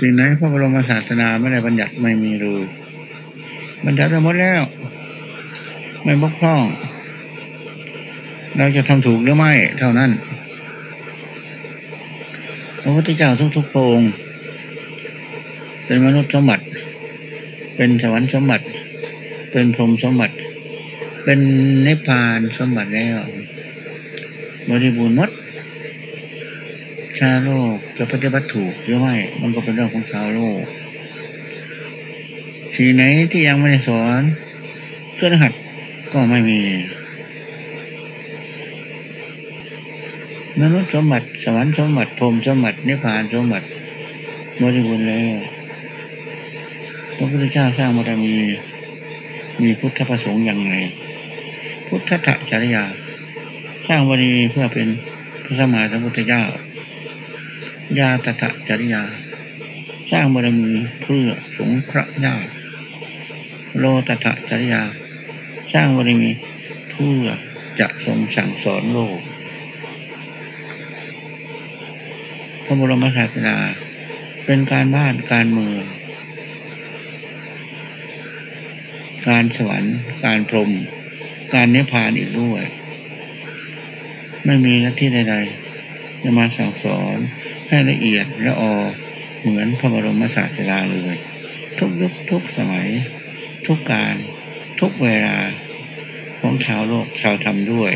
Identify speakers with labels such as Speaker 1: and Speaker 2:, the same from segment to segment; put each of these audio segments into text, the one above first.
Speaker 1: สิ่งไหนพระบรมศาสนาไม่ได้บัญญัติไม่มีเลยบัญญัติหมดแล้ว ไม่บกพร่อง เราจะทำถูกหรือไม่ เท่านั้นพระพุทธเจ้าทุกๆพระองค์เป็นมนุษย์สมบัติ เป็นสวรรค์สมบัติ เป็นพรหมสมบัติ เป็นนิพพานสมบัติแล้วบริบูรณ์หมด ชาโลกจะปฏิบัติถูกหรือไม่ มันก็เป็นเรื่องของชาวโลกทีไหนที่ยังไม่ได้สอนเครื่องหัดก็ไม่มีมนุษย์สมบัติสวรรค์สมบัติพรมสมบัตินิพพานสมบัติบริบูรณ์แล้วพระพุทธเจ้าสร้างบารมี มีพุทธประสงค์อย่างไร พุทธะจริยา สร้างบารมีเพื่อเป็นพระสมมาสัมพุทธเจ้า ญาตถะจริยา สร้างบารมีเพื่อสงเคระญาติโลตถะจริยา สร้างบารมีเพื่อจะทรงสั่งสอนโลก พระบรมศาสดาเป็นการบ้านการเมือง การสวรรค์ การพรหมการนิพพานอีกด้วย ไม่มีหน้าที่ใดๆจะมาสั่งสอน ให้ละเอียดและออเหมือนพระบรมศาสดาเลย ทุกยุคทุกสมัย ทุกการ ทุกเวลา ของชาวโลกชาวธรรมด้วย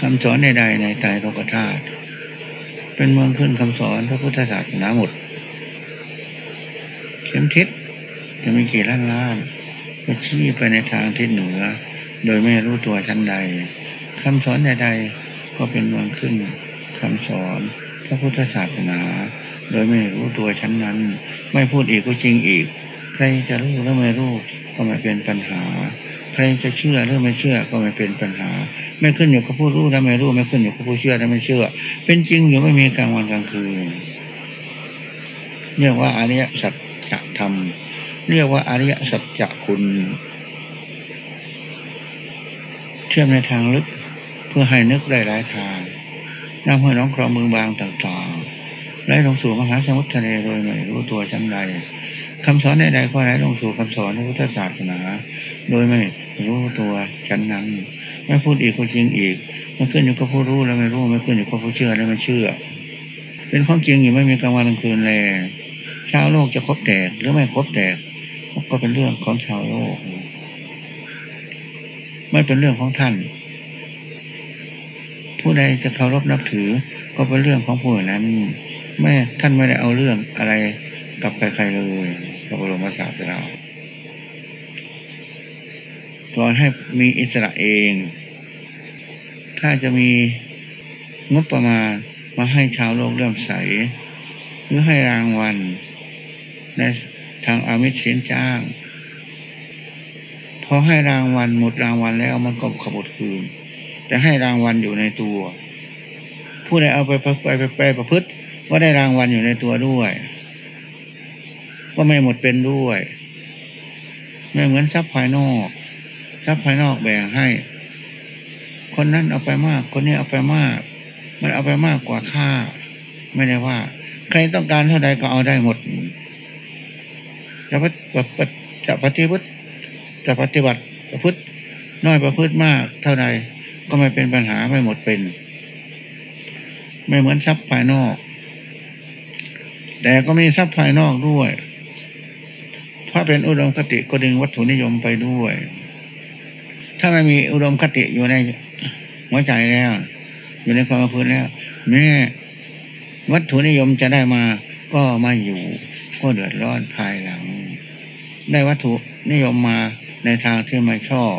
Speaker 1: คำสอนใดๆในใจโลกธาตุเป็นเมืองขึ้นคำสอนพระพุทธศาสนาหมด เข็มทิศจะมีกี่ล้านล้านก็ชี้ไปในทางทิศเหนือ โดยไม่รู้ตัวชั้นใดคำสอนใดๆก็เป็นเมืองขึ้น คำสอนพระพุทธศาสนา โดยไม่รู้ตัวชั้นนั้น ไม่พูดอีกก็จริงอีก ใครจะรู้หรือไม่รู้ก็ไม่เป็นปัญหา ใครจะเชื่อหรือไม่เชื่อก็ไม่เป็นปัญหา ไม่ขึ้นอยู่กับผู้รู้และไม่รู้ ไม่ขึ้นอยู่กับผู้เชื่อและไม่เชื่อ เป็นจริงอยู่ไม่มีกลางวันกลางคืนเรียกว่าอริยสัจธรรมเรียกว่าอริยสัจคุณเชื่อมในทางลึกเพื่อให้นึกได้หลายทาง น้ำห้วยน้องคลองเมืองบางต่างๆไหลลงสู่มหาสมุทรทะเลโดยไม่รู้ตัวชั้นใดคำสอนใดๆก็ไหลลงสู่คำสอนในพุทธศาสนา โดยไม่รู้ตัวชั้นนั้นไม่พูดอีกก็จริงอีก มันขึ้นอยู่กับผู้รู้แล้วไม่รู้ไม่ขึ้นอยู่กับผู้เชื่อแล้วไม่เชื่อ เป็นความจริงอยู่ไม่มีกลางวันกลางคืนเลยชาวโลกจะครบแตกหรือไม่ครบแตกก็เป็นเรื่องของชาวโลก ไม่เป็นเรื่องของท่าน ผู้ใดจะเคารพนับถือก็เป็นเรื่องของผู้นั้นแม่ท่านไม่ได้เอาเรื่องอะไรกับใครๆเลยพระบรมศาสดาปล่อยให้มีอิสระเอง ถ้าจะมีงบประมาณมาให้ชาวโลกเริ่มใสหรือให้รางวัลในทางอามิตรเสียนจ้างพอให้รางวัลหมดรางวัลแล้วมันก็ขบดคืน แต่ให้รางวัลอยู่ในตัว ผู้ใดเอาไปไปไปไปประพฤติว่าได้รางวัลอยู่ในตัวด้วยก็ไม่หมดเป็นด้วยไม่เหมือนทรัพย์ภายนอกทรัพย์ภายนอกแบ่งให้ คนนั้นเอาไปมาก คนนี้เอาไปมาก มันเอาไปมากกว่าค่า ไม่ได้ว่า ใครต้องการเท่าใดก็เอาได้หมดจะปฏิจะปฏิบัติจะปฏิบัติประพฤติน้อยประพฤติมากเท่าใด ก็ไม่เป็นปัญหาไม่หมดเป็น ไม่เหมือนทรัพย์ภายนอก แต่ก็มีทรัพย์ภายนอกด้วย ถ้าเป็นอุดมคติก็ดึงวัตถุนิยมไปด้วย ถ้าไม่มีอุดมคติอยู่ในหัวใจแล้ว อยู่ในความพฤติแล้วแม่วัตถุนิยมจะได้มาก็มาอยู่ ก็เดือดร้อนภายหลัง ได้วัตถุนิยมมาในทางที่ไม่ชอบ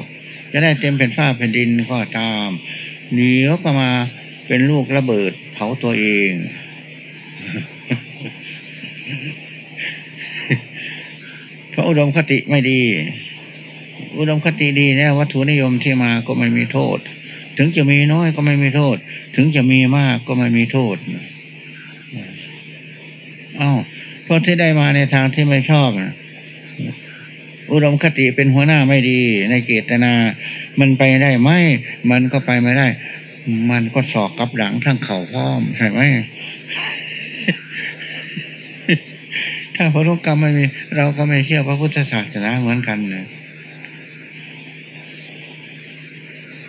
Speaker 1: จะได้เต็มเป็นฝ้าแผ่นดินก็ตามเดี๋ยวก็มาเป็นลูกระเบิดเผาตัวเอง เพราะอุดมคติไม่ดี อุดมคติดีแล้ววัตถุนิยมที่มาก็ไม่มีโทษ ถึงจะมีน้อยก็ไม่มีโทษ ถึงจะมีมากก็ไม่มีโทษเอ้าเพราะที่ได้มาในทางที่ไม่ชอบนะ อุดมคติเป็นหัวหน้าไม่ดี ในเจตนา มันไปได้ไหมมันก็ไปไม่ได้ มันก็สอกกับหลังทั้งเข่าพร้อมใช่ไหมถ้าพระลูกกรรมไม่มีเราก็ไม่เชื่อพระพุทธศาสนาเหมือนกันเลย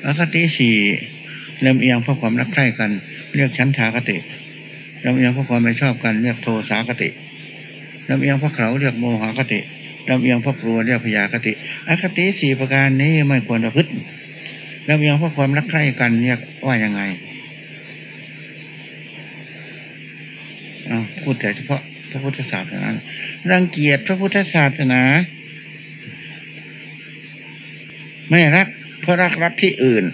Speaker 1: อคติสี่เริ่มเอียงเพราะความรักใคร่กัน เรียกชั้นทากติเริ่มเอียงเพราะความไม่ชอบกัน เรียกโทสากติเริ่มเอียงเพราะเขาเรียกโมหคติ เริ่มเอียงเพราะกลัวเรียกพยาคติ อคติสี่ประการนี้ไม่ควรประพฤติเริ่มเอียงเพราะความรักใคร่กันเรียกว่ายังไงพูดแต่เฉพาะพระพุทธศาสนารังเกียจพระพุทธศาสนา ไม่รักเพราะรักรักที่อื่น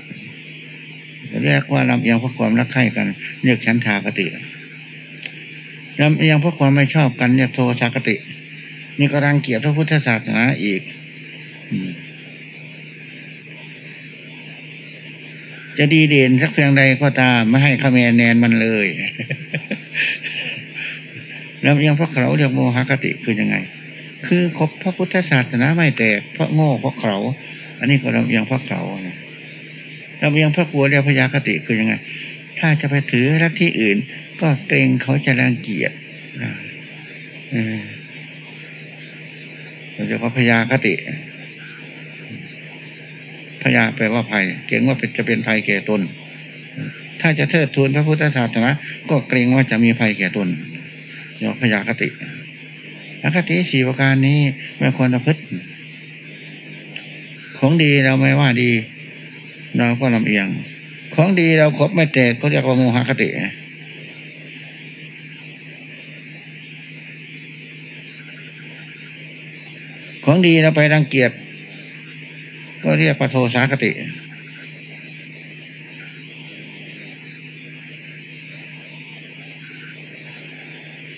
Speaker 1: เรียกว่าลำเอียงเพราะความรักใคร่กัน เรียกชั้นทากติลำเอียงเพราะความไม่ชอบกันเรียกโทสากติ นี่ก็รังเกียจพระพุทธศาสนาอีก จะดีเด่นสักเพียงใดก็ตามไม่ให้คะแนนแนนมันเลย แล้วยังพระเขาเรียกโมหคติคือยังไง คือคบพระพุทธศาสนาไม่แตกเพราะโง่เพราะเขาอันนี้ก็ลำเอียงพระเขาลำเอียงพระกลัวเรียกพยาคติคือยังไง ถ้าจะไปถือรัฐที่อื่น ก็เกรงเขาจะรังเกียจเออ เราจะว่าพยาคติพยาแปลว่าภัย เกรงว่าจะเป็นภัยแก่ตน ถ้าจะเทิดทูนพระพุทธศาสนาก็เกรงว่าจะมีภัยแก่ตนยกพยาคติอคติสี่ประการนี้ไม่ควรประพฤติของดีเราไม่ว่าดี เราก็ลำเอียง ของดีเราครบไม่แตกก็เรียกว่าโมหคติ ของดีเราไปรังเกียจก็เรียกปโทสาคติ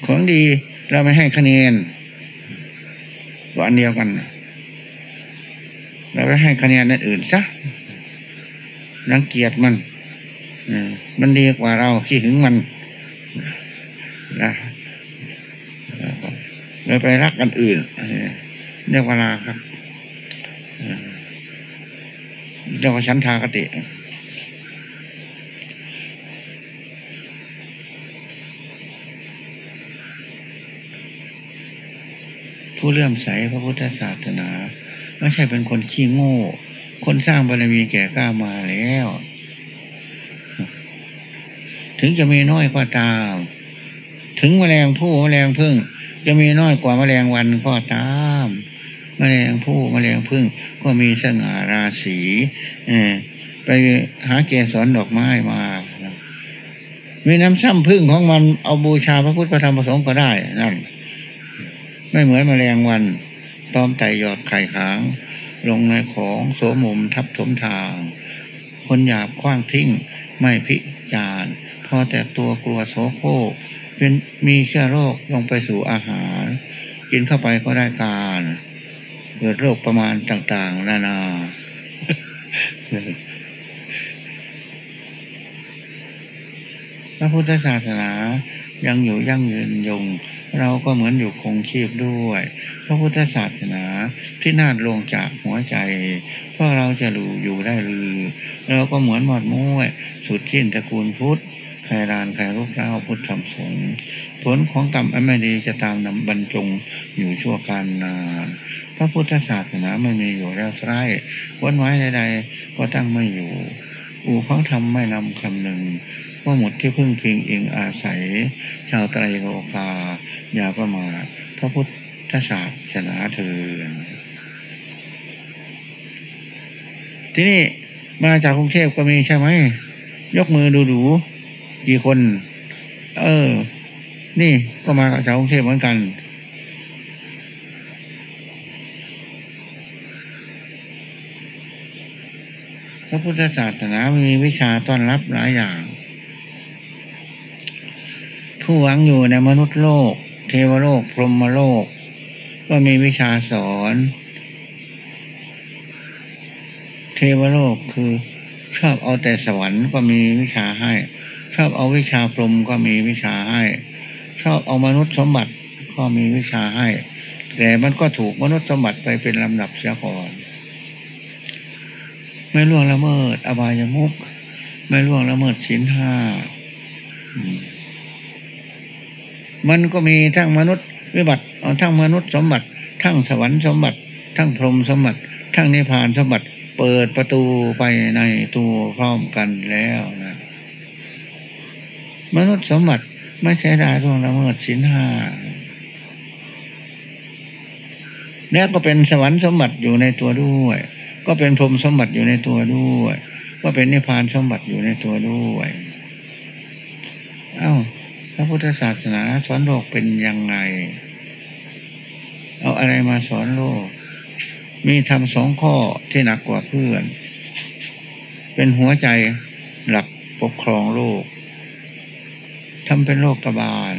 Speaker 1: ของดีเราไม่ให้คะแนนก็อันเดียวกัน เราไปให้คะแนนนั่นอื่นซะรังเกียจมันมันดีกว่าเราขี้หึงมันนะเราไปรักกันอื่น เรียกว่าลาครับเรียกว่าชั้นทากติ ผู้เลื่อมใสพระพุทธศาสนาไม่ใช่เป็นคนขี้โง่ คนสร้างบารมีแก่กล้ามาแล้ว ถึงจะมีน้อยก็ตาม ถึงแมลงผู้แมลงพึ่ง จะมีน้อยกว่าแมลงวันก็ตาม แมลงผู้แมลงพึ่งก็มีสง่าราศีไปหาเกสรดอกไม้มามีน้ำซ้ำพึ่งของมันเอาบูชาพระพุทธพระธรรมพระสงฆ์ก็ได้นั่น ไม่เหมือนมแมลงวันตอมไตหยอดไข่ขาง ลงในของโสมุมทับถมทาง คนหยาบคว้างทิ้งไม่พิจารพอแต่ตัวกลัวโสโครเป็นมีเชื้อโรคลงไปสู่อาหาร กินเข้าไปก็ได้การ เกิดโรคประมาณต่าง ๆ นานาพระพุทธศาสนายังอยู่ยั่งยืนยง เราก็เหมือนอยู่คงชีพด้วย พระพุทธศาสนาที่น่าลงจากหัวใจเพราะเราจะรู้อยู่ได้หรือเราก็เหมือนหมดม้วยสุดทิ้นตระกูลพุทธใครรานใครรูปเล่าพุทธธรรมสงฆ์ผลของกรรมอันไม่ดีจะตามนำบรรจงอยู่ชั่วการนาน ระพุทธศาสนาไม่มีอยู่แล้วไร้วันไว้ใดๆก็ตั้งไม่อยู่ อู่ของธรรมไม่นำคำหนึ่งว่าหมดที่พึ่งพิงเองอาศัย ชาวไตรโลกา อย่าประมาทพระพุทธศาสนาเถิดที่นี่มาจากกรุงเทพก็มีใช่ไหม ยกมือดูดูกี่คน เออ นี่ก็มาจากกรุงเทพเหมือนกัน ระพุทธศาสนามีวิชาต้อนรับหลายอย่าง ผู้หวังอยู่ในมนุษย์โลก เทวโลก พรหมโลก ก็มีวิชาสอน เทวโลกคือ ชอบเอาแต่สวรรค์ก็มีวิชาให้ ชอบเอาวิชาพรหมก็มีวิชาให้ ชอบเอามนุษย์สมบัติก็มีวิชาให้ แต่มันก็ถูกมนุษย์สมบัติไปเป็นลำดับเสียก่อน ไม่ล่วงละเมิด อบายมุกไม่ล่วงละเมิดศีลห้ามันก็มีทั้งมนุษย์วิบัติทั้งมนุษย์สมบัติ ทั้งสวรรค์สมบัติ ทั้งพรหมสมบัติ ทั้งนิพพานสมบัติ เปิดประตูไปในตัวพร้อมกันแล้วนะมนุษย์สมบัติไม่ใช่ได้ร่วงละเมิดสินห้าแล้วก็เป็นสวรรค์สมบัติอยู่ในตัวด้วย ก็เป็นพรหมสมบัติอยู่ในตัวด้วย ก็เป็นนิพพานสมบัติอยู่ในตัวด้วยเอา้าพระพุทธศาสนาสอนโลกเป็นยังไง เอาอะไรมาสอนโลก มีทำสองข้อที่หนักกว่าเพื่อน เป็นหัวใจหลักปกครองโลกทำเป็นโลกกบาล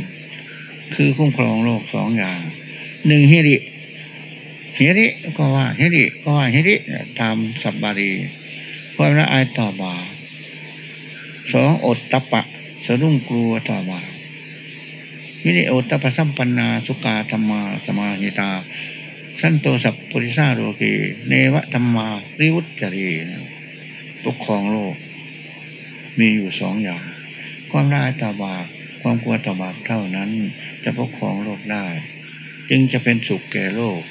Speaker 1: คือคุ้มครองโลกสองอย่างหนึ่งหิริ หิริก็ว่าเหริก็ว่าเหริตามศัพท์บาลีความละอายต่อบาปสองโอตตัปปะสะดุ้งกลัวต่อบาป หิริโอตตัปปะสัมปันนาสุกกธัมมะสมาหิตา สันโตสัปปุริสาโลเกเทวธัมมาติวุจจเร ปกครองโลก มีอยู่สองอย่าง ความละอายต่อบาปความกลัวต่อบาปเท่านั้น จะปกครองโลกได้ จึงจะเป็นสุขแก่โลก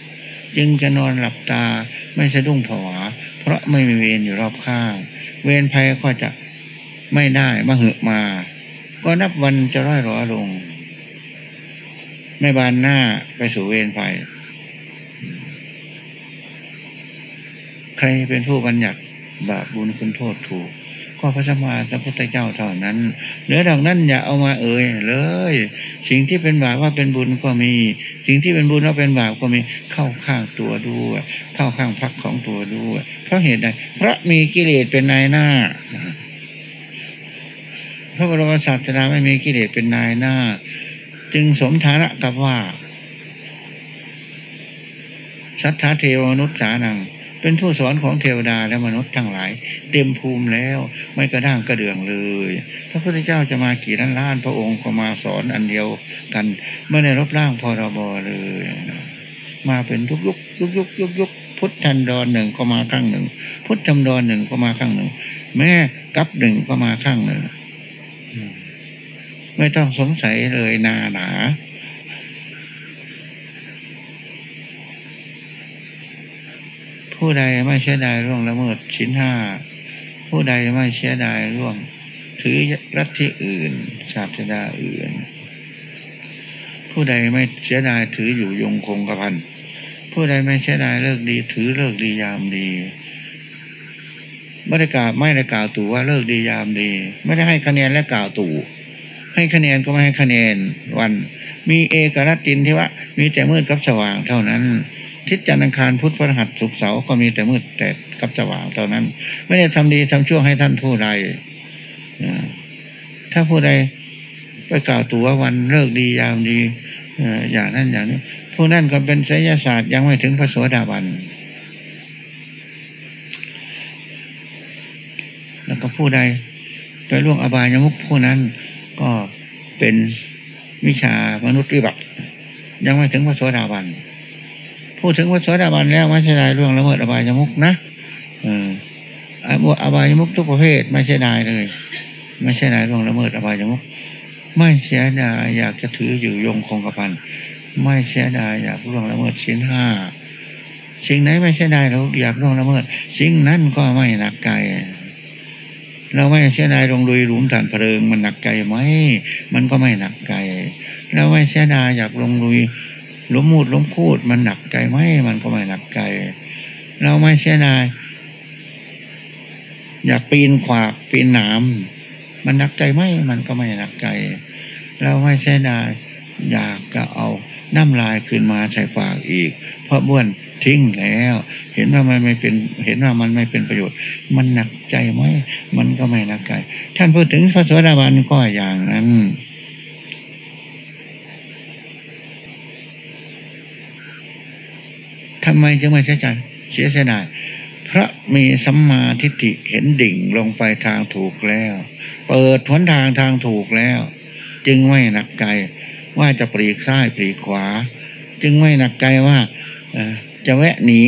Speaker 1: จึงจะนอนหลับตาไม่สะดุ้งผวา เพราะไม่มีเวรอยู่รอบข้าง เวรภัยก็จะไม่ได้มาเหอะมา ก็นับวันจะร้อยร้อลง ไม่บานหน้าไปสู่เวรภัย ใครเป็นผู้บัญญัติบาปบุญคุณโทษถูก ก็พระสัมมาสัมพุทธเจ้าเท่านั้นเหลือดังนั้นอย่าเอามาเอ่ยเลย สิ่งที่เป็นบาปว่าเป็นบุญก็มี สิ่งที่เป็นบุญว่าเป็นบาปก็มีเข้าข้างตัวด้วยเข้าข้างพักของตัวด้วยเพราะเหตุใดเพราะมีกิเลสเป็นนายหน้าพระบรมศาสดาไม่มีกิเลสเป็นนายหน้า จึงสมฐานะกับว่า สัทธาเทวมนุษย์สานัง เป็นผู้สอนของเทวดาและมนุษย์ทั้งหลาย เต็มภูมิแล้วไม่กระด้างกระเดื่องเลย พระพุทธเจ้าจะมากี่ล้านล้านพระองค์ก็มาสอนอันเดียวกันไม่ได้รบร่างพรบเลย มาเป็นยุกยุกยุกยุกยุกยุกพุทธันดรหนึ่งก็มาครั้งหนึ่ง พุทธจำดรหนึ่งก็มาครั้งหนึ่ง แม่กับหนึ่งก็มาครั้งหนึ่ง ไม่ต้องสงสัยเลยนาหนา ผู้ใดไม่เสียดายร่วงละเมิดชิ้นห้าผู้ใดไม่เสียดายร่วง ถือรัฐที่อื่น ศาสดาอื่น ผู้ใดไม่เสียดายถืออยู่ยงคงกระพันผู้ใดไม่เสียดายเลิกดี ถือเลิกดียามดีไม่ได้กล่าวไม่ได้กล่าวตู่ว่าเลิกดียามดี ไม่ได้ให้คะแนนและกล่าวตู่ให้คะแนนก็ไม่ให้คะแนนวัน มีเอกรัตินที่ว่า มีแต่มืดกับสว่างเท่านั้น ทิศจันทร์อังคารพุธพฤหัสศุกร์เสาร์ก็มีแต่มืดแต่กับสว่างเท่านั้น ไม่ได้ทำดีทำชั่วให้ท่านผู้ใดถ้าผู้ใดไปกล่าวตัววันเลิกดียามดีอย่างนั้นอย่างนี้ผู้นั้นก็เป็นไสยศาสตร์ยังไม่ถึงพระสวสดาบันแล้วก็ผู้ใดไปล่วงอบายยมุกผู้นั้นก็เป็นวิชามนุษย์วิบัติยังไม่ถึงพระโสดาบัน พูดถึงพระโสดาบันแล้วไม่ใช่ได้ล่วงละเมิดอบายมุกนะเอออบายมุกทุกประเภท ไม่ใช่ได้เลย ไม่ใช่ได้ล่วงละเมิดอบายมุกไม่เสียดายอยากจะถืออยู่ยงคงกระพันไม่เสียดายอยากล่วงละเมิดสินห้าสิ่งไหนไม่เสียดายเราอยากล่วงละเมิดสิ่งนั้นก็ไม่หนักใจเราไม่เสียดายลงลุยหลุมฐานเพลิง มันหนักใจไหมมันก็ไม่หนักใจเราไม่เสียดายอยากลงลุย ล้มมูดล้มคูด มันหนักใจไหมมันก็ไม่หนักใจ เราไม่เสียดายอยากปีนขวากปีนหนามมันหนักใจไหมมันก็ไม่หนักใจ เราไม่เสียดายอยากจะเอาน้ำลายขึ้นมาใส่ปากอีก เพราะบ้วนทิ้งแล้ว เห็นว่ามันไม่เป็น เห็นว่ามันไม่เป็นประโยชน์ มันหนักใจไหมมันก็ไม่หนักใจ ท่านพูดถึงพระสวัสดิบาลก็อย่างนั้น ทำไมจึงไม่เสียใจเสียเสียดายพระมีสัมมาทิฏฐิเห็นดิ่งลงไปทางถูกแล้ว เปิดหนทางทางถูกแล้ว จึงไม่หนักใจว่าจะปรีกซ้ายปรีกขวา จึงไม่หนักใจว่าจะแวะหนี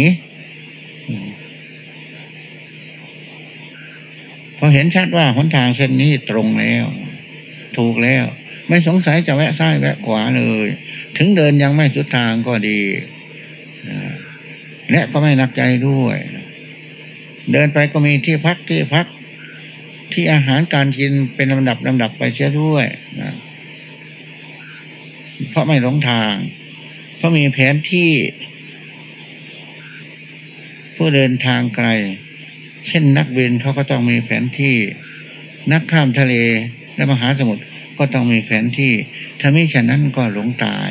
Speaker 1: พอเห็นชัดว่าหนทางเส้นนี้ตรงแล้ว ถูกแล้ว ไม่สงสัยจะแวะซ้ายแวะขวาเลย ถึงเดินยังไม่สุดทางก็ดี และก็ไม่หนักใจด้วย เดินไปก็มีที่พักที่พักที่อาหารการกินเป็นลำดับลำดับไปเชื่อด้วยนะเพราะไม่หลงทาง เพราะมีแผนที่ ผู้เดินทางไกล เช่นนักบินเขาก็ต้องมีแผนที่ นักข้ามทะเลและมหาสมุทรก็ต้องมีแผนที่ถ้าไม่ฉะนั้นก็หลงตาย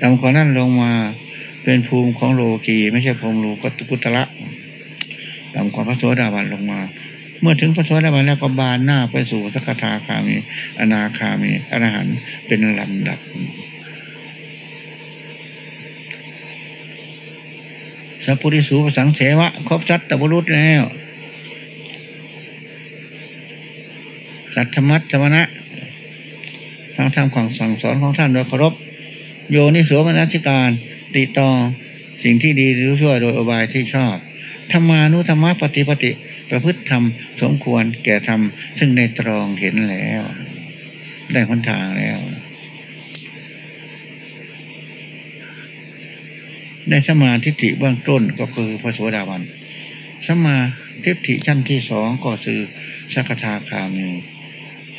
Speaker 1: ตามขอนั่นลงมาเป็นภูมิของโลกีไม่ใช่ภูมิรูกกุตละตามขอพระโสดาบันลงมา เมื่อถึงพระโสดาบันแล้วก็บานหน้าไปสู่สกทาคามี อนาคามีอรหันต์เป็นลำดับ สัพพุริสูปสังเสวะ ครบสัตตบุรุษแล้วสัทธมัตธรรมะทางธรรมของสั่งสอนของท่านโดยเคารพ โยนิสวมนัสิการ ติตองสิ่งที่ดีหรือชั่วโดยอบายที่ชอบธรรมานุธรรมะปฏิปติ ประพฤติธรรมสมควรแก่ธรรม ซึ่งในตรองเห็นแล้ว ได้หนทางแล้วได้สมาธิฏฐิเบื้องต้นก็คือพระโสดาบันสมาธิฏฐิชั้นที่สองก็คือสักทาคามี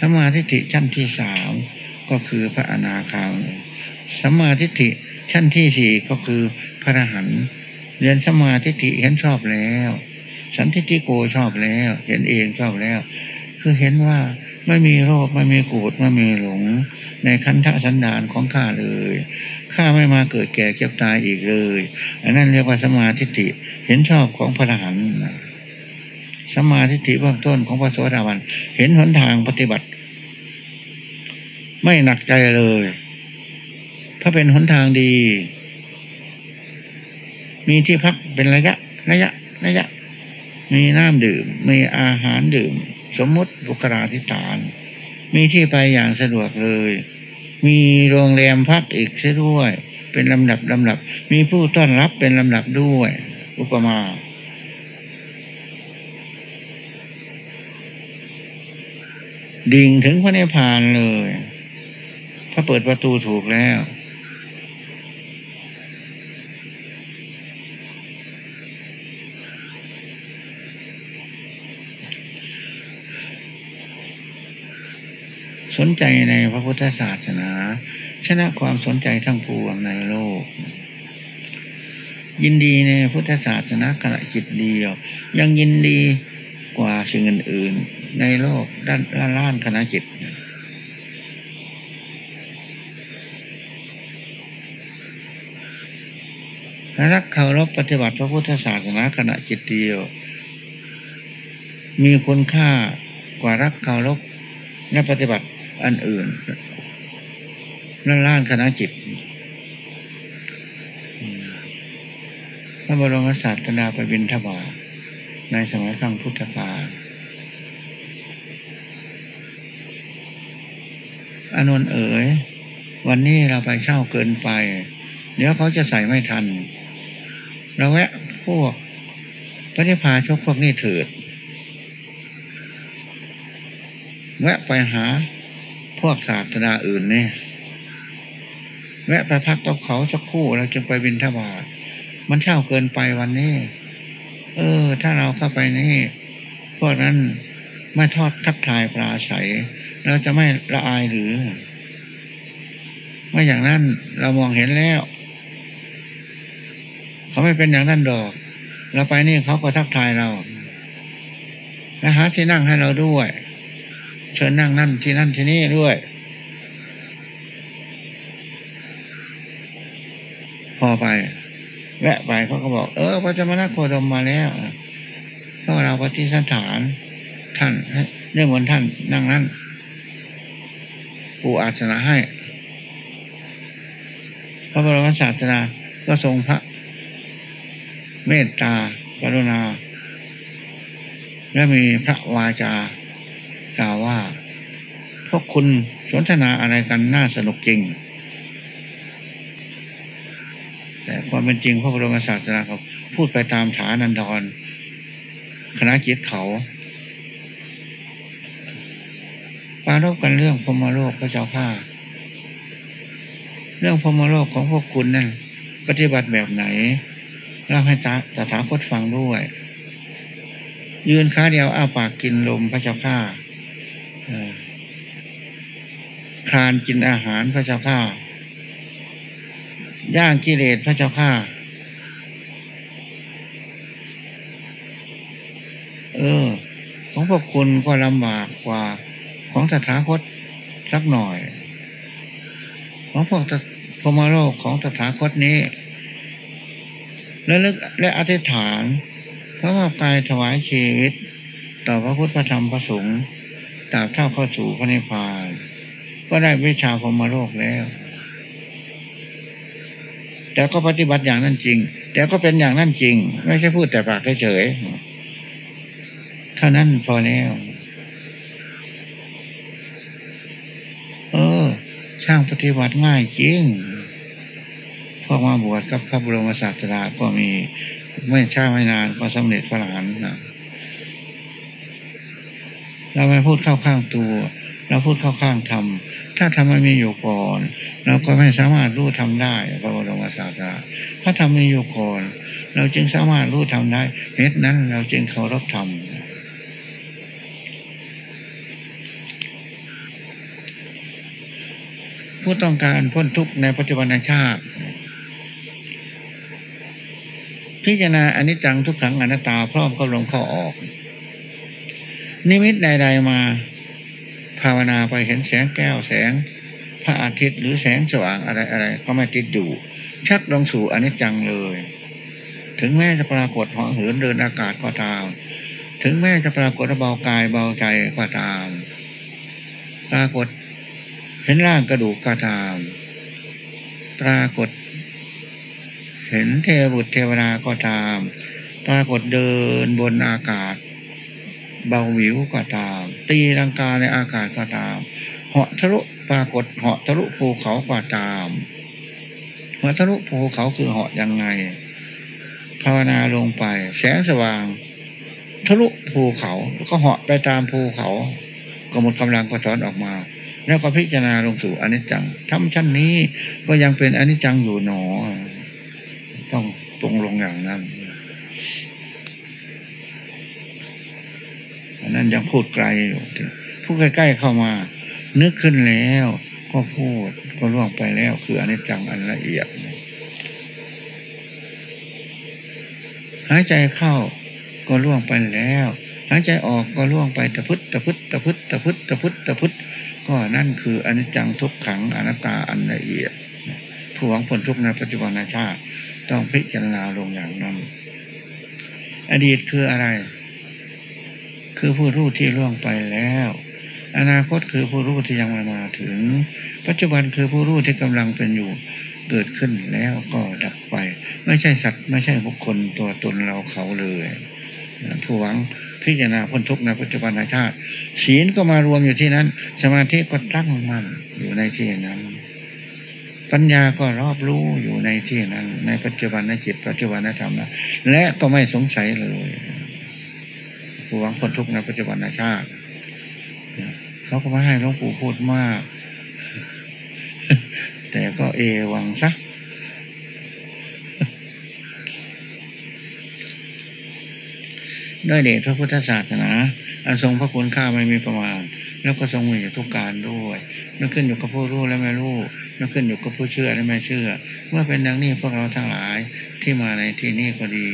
Speaker 1: สมาธิฏฐิชั้นที่สามก็คือพระอนาคามี สมาธิฏฐิชั้นที่สี่ก็คือพระอรหันต์เรียนสมาธิฏฐิเห็นชอบแล้ว สันทิฏฐิโกชอบแล้ว เห็นเองชอบแล้ว คือเห็นว่าไม่มีโรคไม่มีโกูดไม่มีหลง ในคันธสันดานของข้าเลยข้าไม่มาเกิดแก่เก็บตายอีกเลย อันนั้นเรียกว่าสมาธิิเห็นชอบของพระอรหันต์สมาธิิเบื้องต้นของพระโสดาบัน เห็นหนทางปฏิบัติ ไม่หนักใจเลย ถ้าเป็นหนทางดี มีที่พักเป็นระยะ ระยะ ระยะ มีน้ำดื่ม มีอาหารดื่ม สมมติบุคลาธิฐาน มีที่ไปอย่างสะดวกเลย มีโรงแรมพักอีกเสียด้วย เป็นลำดับลำดับ มีผู้ต้อนรับเป็นลำดับด้วย อุปมาดิ่งถึงพระนิพพานเลย ถ้าเปิดประตูถูกแล้ว นใจในพระพุทธศาสนา ชนะความสนใจทั้งปวงในโลก ยินดีในพุทธศาสนาขณะจิตเดียว ยังยินดีกว่าสิ่งอื่นๆในโลกด้านล้านขณะจิตรักเคารพปฏิบัติพระพุทธศาสนาขณะจิตเดียว มีคุณค่ากว่ารักเคารพและปฏิบัติ อันอื่นนั่นล้านคณะจิตพระบรมศาสดาไปบินทบาทในสมัยครั้งพุทธกาลอานนท์เอ๋ย วันนี้เราไปเช่าเกินไป เดี๋ยวเขาจะใส่ไม่ทัน เราแวะพวกพระนิพพานชกพวกนี้เถิด แวะไปหา พวกศาสนาอื่นเนี่ยแวะไปพักต้อเขาสักคู่เราจึงไปบินทบาทมันเช่าเกินไปวันนี้ เออ ถ้าเราเข้าไปนี่พวกนั้นไม่ทอดทักทายปลาใสเราจะไม่ละอายหรือไม่อย่างนั้นเรามองเห็นแล้ว เขาไม่เป็นอย่างนั้นดอก เราไปนี่เขาก็ทักทายเราและหาที่นั่งให้เราด้วย เชิญนั่งนั่นที่นั่นที่นี่ด้วยพอไปแวะไปเขาก็บอก เออพระจมณโคดมมาแล้วเพราะเราปฏิสันฐาน ท่านเนื่องวันท่านนั่งนั่นปูอาสนะให้ พระบรมศาสนาก็ทรงพระ เมตตากรุณา และมีพระวาจา กล่าวว่าพวกคุณสนทนาอะไรกันน่าสนุกจริง แต่ความเป็นจริงพระบรมศาสดาครับพูดไปตามฐานันทรคณะจิตเขาปารบกันเรื่องพมโลกพระเจ้าข้าเรื่องพมโลกของพวกคุณนั่นปฏิบัติแบบไหนเล่าให้ตาตถาคตฟังด้วย ยืนขาเดียวอ้าปากกินลมพระเจ้าข้า คลานกินอาหารพระเจ้าข้าย่างกิเลสพระเจ้าข้าเออ ของพวกคุณก็ลำบากกว่าของตถาคตสักหน่อย ของพวกพมโลกของตถาคตนี้ และลึกและอธิษฐานพระว่ากายถวายชีวิต ต่อพระพุทธพระธรรมพระสงฆ์ ตราบเท่าเข้าสู่พระนิพพาน ก็ได้วิชาพมโลกแล้ว แต่ก็ปฏิบัติอย่างนั้นจริง แต่ก็เป็นอย่างนั้นจริง ไม่ใช่พูดแต่ปากเฉยเท่านั้นพอแล้วเออ ช่างปฏิบัติง่ายจริงพอมาบวชกับพระบรมศาสดาก็มี ไม่ช้าไม่นานก็สำเร็จพระหลานนะ เราไม่พูดเข้าข้างตัว เราพูดเข้าข้างธรรมถ้าธรรมไม่มีอยู่ก่อน เราก็ไม่สามารถรู้ทำได้พระบรมศาสดาถ้าธรรมมีอยู่ก่อน เราจึงสามารถรู้ทำได้เหตุนั้นเราจึงเคารพธรรมผู้ต้องการพ้นทุกข์ในปัจจุบันชาติพิจารณาอนิจจังทุกขังอนัตตาพร้อมก็ลงเข้าออก นิมิตใด ๆ มา ภาวนาไปเห็นแสงแก้วแสง พระอาทิตย์หรือแสงสว่างอะไรอะไรก็ไม่ติดอยู่ ชักลงสู่อนิจจังเลย ถึงแม้จะปรากฏหอเหินเดินอากาศก็ตาม ถึงแม้จะปรากฏเบากายเบาใจก็ตาม ปรากฏเห็นร่างกระดูกก็ตาม ปรากฏ เห็นเทวบุตรเทวดาก็ตาม ปรากฏเดินบนอากาศ เบาหวิวก็ตาม ตีรังกาในอากาศก็ตาม เหาะทะลุปรากฏเหาะทะลุภูเขาก็ตามเหาะทะลุภูเขาคือเหาะยังไง ภาวนาลงไป แสงสว่าง ทะลุภูเขาก็เหาะไปตามภูเขา ก็หมดกำลังก็ถอนออกมา แล้วก็พิจารณาลงสู่อนิจจังทำชั้นนี้ก็ยังเป็นอนิจจังอยู่หนอ ต้องตรงลงอย่างนั้น อันนั้นยังพูดไกลอยู่พูดใกล้ๆเข้ามา นึกขึ้นแล้ว ก็พูดก็ล่วงไปแล้ว คืออนิจจังอันละเอียด หายใจเข้าก็ล่วงไปแล้ว หายใจออกก็ล่วงไปตะพุตตะพุตตะพุตตะพุตตะพุตตะพุตก็นั่นคืออนิจจังทุกขังอนัตตาอันละเอียด ผู้หวังผลทุกในปัจจุบันชาติ ต้องพิจารณาลงอย่างนั้น อดีตคืออะไร คือผู้รู้ที่ล่วงไปแล้ว อนาคตคือผู้รู้ที่ยังไม่มาถึง ปัจจุบันคือผู้รู้ที่กำลังเป็นอยู่เกิดขึ้นแล้วก็ดับไป ไม่ใช่สัตว์ไม่ใช่บุคคลตัวตนเราเขาเลยผู้หวังพิจารณาพ้นทุกข์ในปัจจุบันชาติ ศีลก็มารวมอยู่ที่นั้น สมาธิก็ตั้งมั่นอยู่ในที่นั้น ปัญญาก็รอบรู้อยู่ในที่นั้น ในปัจจุบันในจิตปัจจุบันในธรรมและก็ไม่สงสัยเลย หวังพ้นทุกข์ในปัจจุบันชาติเขาก็ไม่ให้หลวงปู่พูดมาก แต่ก็เอวังซักด้วยเดชพระพุทธศาสนา อันทรงพระคุณค่าไม่มีประมาณ แล้วก็ทรงมีอยู่ทุกการด้วยนั่นขึ้นอยู่กับผู้รู้และไม่รู้นั่นขึ้นอยู่กับผู้เชื่อและไม่เชื่อ เมื่อเป็นดังนี้พวกเราทั้งหลายที่มาในที่นี้ก็ดี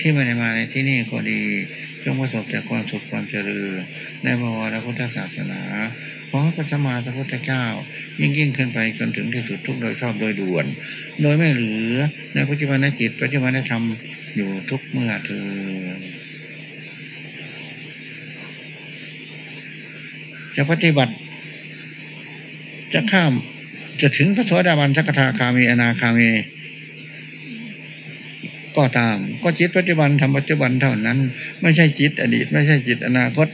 Speaker 1: ที่ไม่ได้มาในที่นี้ก็ดี จงประสบแต่ความสุขความเจริญในบวรพุทธศาสนาขอพระสมมาพระพุทธเจ้า ยิ่งยิ่งขึ้นไปจนถึงที่สุดทุกโดยชอบโดยด่วน โดยไม่เหลือในปัจจุบันจิตปัจจุบันธรรมอยู่ทุกเมื่อเธอจะปฏิบัติ จะข้ามจะถึงพระโสดาบันสักทาคามีอนาคามี ก็ตาม ก็จิตปัจจุบันทำปัจจุบันเท่านั้น ไม่ใช่จิตอดีต ไม่ใช่จิตอนาคต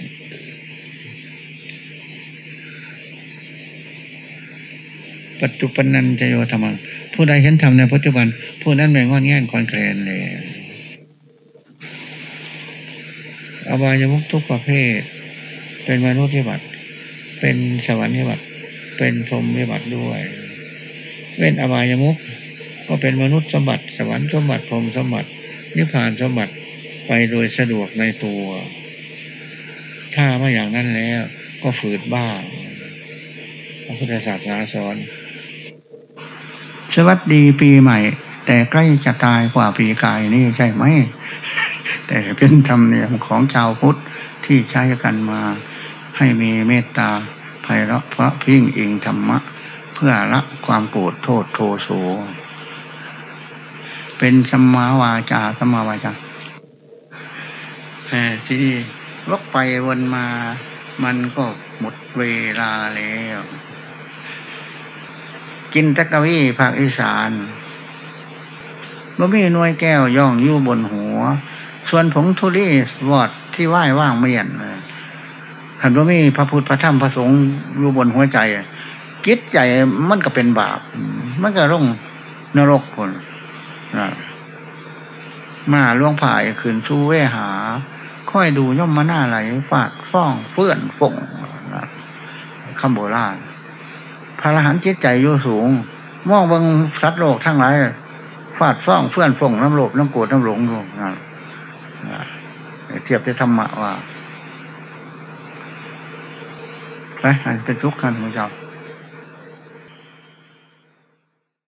Speaker 1: ปัจจุบันนันจะโยธรรมผู้ใดเห็นธรรมในปัจจุบัน ผู้นั้นไม่งอนแง่นคอนแคลนเลยอบายมุกทุกประเภท เป็นมนุษย์วิบัติ เป็นสวรรค์วิบัติ เป็นพรหมวิบัติด้วย เว้นอบายมุก ก็เป็นมนุษย์สมบัติสวรรค์สมบัติพรหมสมบัตินิพพานสมบัติไปโดยสะดวกในตัว ถ้าไม่อย่างนั้นแล้ว ก็ฝืดบ้างพระพุทธศาสนาสอน สวัสดีปีใหม่ แต่ใกล้จะตายกว่าปีกายนี่ใช่ไหม แต่เป็นธรรมเนียมของชาวพุทธที่ใช้กันมาให้มีเมตตาไพเราะเพราะพิ้งอิงธรรมะ เพื่อละความโกรธโทษโทโส เป็นสัมมาวาจาสัมมาวาจาแต่ที่นี่วกไปวนมา มันก็หมดเวลาแล้ว กินตะกวีภาคอีสานบ่มีน่วยแก้วย่องอยู่บนหัว ส่วนผงทุลีวอดที่ไหว้ว่างเมียนขันบ่มีพระพุทธพระธรรมพระสงฆ์อยู่บนหัวใจจิตใจมันก็เป็นบาป มันก็ร่องนรกคน มาล่วงผ่ายขืนชูเวหา ค่อยดูย่อมมาหน้าไหลฟาดฟ้องเฟื่อนฝงคำโบราณพระรหันจิตใจอยู่สูง มองเบางสัตว์โลกทั้งหลายฟาดฟ้องเฟื่อนฝงน้ำโลภน้ำโกรธน้ำหลงอยู่นะเทียบได้ธรรมะว่าไปอันเป็นทุกข์กันของเจ้า